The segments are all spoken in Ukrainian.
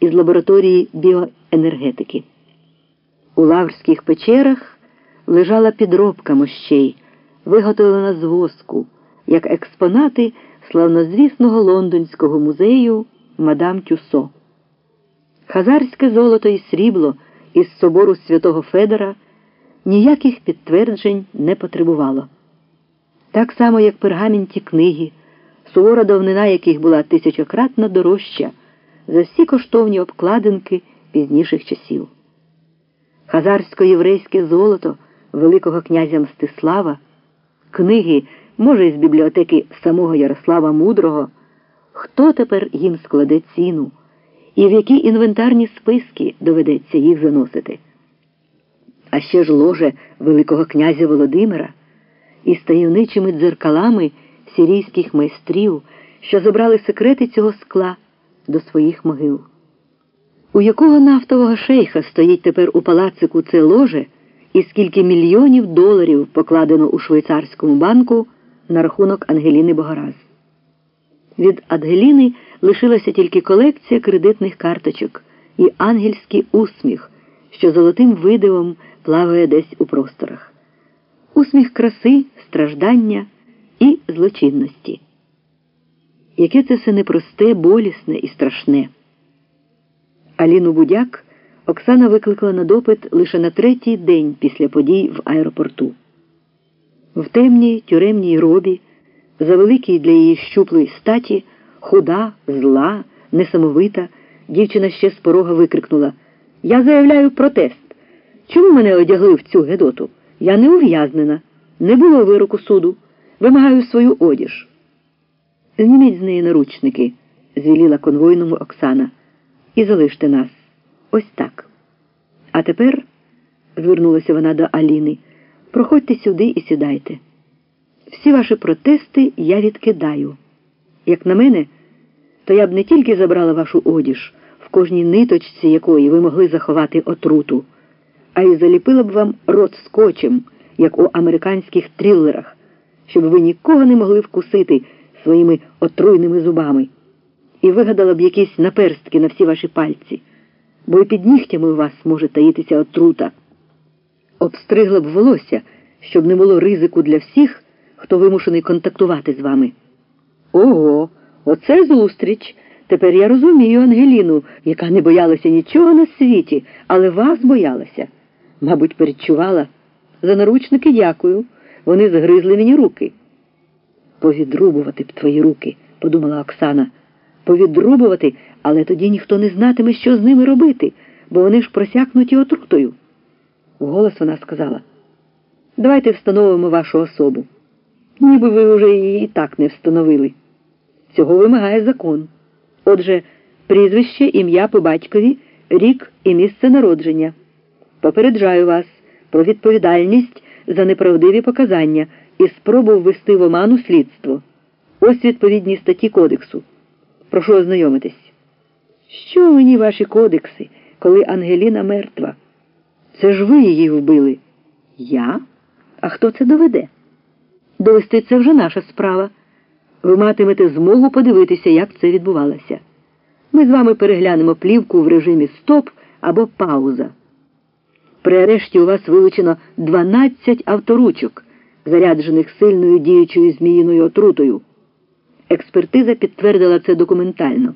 із лабораторії біоенергетики. У лаврських печерах лежала підробка мощей, виготовлена з воску, як експонати славнозвісного лондонського музею Мадам Тюсо. Хазарське золото і срібло із собору святого Федора ніяких підтверджень не потребувало. Так само, як пергамінті книги, сувора давнина яких була тисячократно дорожча за всі коштовні обкладинки пізніших часів. Хазарсько-єврейське золото Великого князя Мстислава, книги, може, з бібліотеки самого Ярослава Мудрого, хто тепер їм складе ціну і в які інвентарні списки доведеться їх заносити? А ще ж ложе Великого князя Володимира із таємничими дзеркалами сирійських майстрів, що забрали секрети цього скла до своїх могил. У якого нафтового шейха стоїть тепер у палацику це ложе, і скільки мільйонів доларів покладено у швейцарському банку на рахунок Ангеліни Богораз? Від Ангеліни лишилася тільки колекція кредитних карточок і ангельський усміх, що золотим видивом плаває десь у просторах. Усміх краси, страждання і злочинності. Яке це все непросте, болісне і страшне. Аліну Будяк Оксана викликала на допит лише на третій день після подій в аеропорту. В темній тюремній робі, за великій для її щуплої статі, худа, зла, несамовита, дівчина ще з порога викрикнула Я заявляю протест. Чому мене одягли в цю гедоту? Я не ув'язнена, не було вироку суду. Вимагаю свою одіж. Зніміть з неї наручники, звіліла конвойному Оксана, і залиште нас. Ось так. А тепер, звернулася вона до Аліни, проходьте сюди і сідайте. Всі ваші протести я відкидаю. Як на мене, то я б не тільки забрала вашу одіж, в кожній ниточці якої ви могли заховати отруту, а й заліпила б вам рот скотчем, як у американських трилерах, щоб ви нікого не могли вкусити своїми отруйними зубами, і вигадала б якісь наперстки на всі ваші пальці, бо і під нігтями у вас може таїтися отрута. Обстригла б волосся, щоб не було ризику для всіх, хто вимушений контактувати з вами. Ого, оце зустріч. Тепер я розумію Ангеліну, яка не боялася нічого на світі, але вас боялася. Мабуть, передчувала. За наручники дякую. Вони згризли мені руки. Повідрубувати б твої руки, подумала Оксана. Повідрубувати, але тоді ніхто не знатиме, що з ними робити, бо вони ж просякнуті отрутою. Вголос вона сказала: Давайте встановимо вашу особу. Ніби ви вже її і так не встановили. Цього вимагає закон. Отже, прізвище, ім'я по батькові, рік і місце народження. Попереджаю вас про відповідальність за неправдиві показання і спробу ввести в оману слідство. Ось відповідні статті кодексу. Прошу ознайомитись. Що мені ваші кодекси, коли Ангеліна мертва? Це ж ви її вбили. Я? А хто це доведе? Довести це вже наша справа. Ви матимете змогу подивитися, як це відбувалося. Ми з вами переглянемо плівку в режимі стоп або пауза. При арешті у вас вилучено 12 авторучок, заряджених сильною діючою зміїною отрутою. Експертиза підтвердила це документально.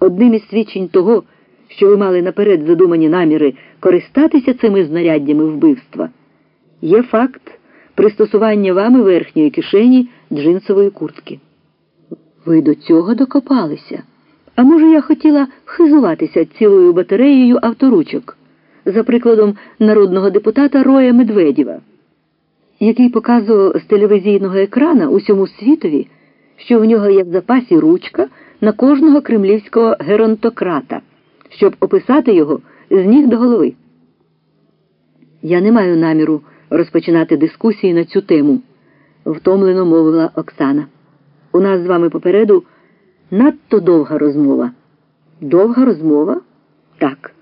Одним із свідчень того, що ви мали наперед задумані наміри користатися цими знаряддями вбивства, є факт пристосування вами верхньої кишені джинсової куртки. Ви до цього докопалися. А може, я хотіла хизуватися цілою батареєю авторучок, за прикладом народного депутата Роя Медведєва, який показував з телевізійного екрана усьому світові, що в нього є в запасі ручка на кожного кремлівського геронтократа, щоб описати його з ніг до голови. Я не маю наміру розпочинати дискусії на цю тему, втомлено мовила Оксана. У нас з вами попереду надто довга розмова. Довга розмова? Так.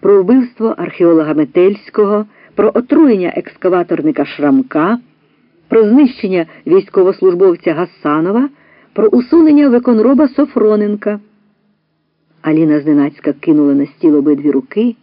Про вбивство археолога Метельського, про отруєння екскаваторника Шрамка, про знищення військовослужбовця Гасанова, про усунення виконроба Софроненка. Аліна зненацька кинула на стіл обидві руки.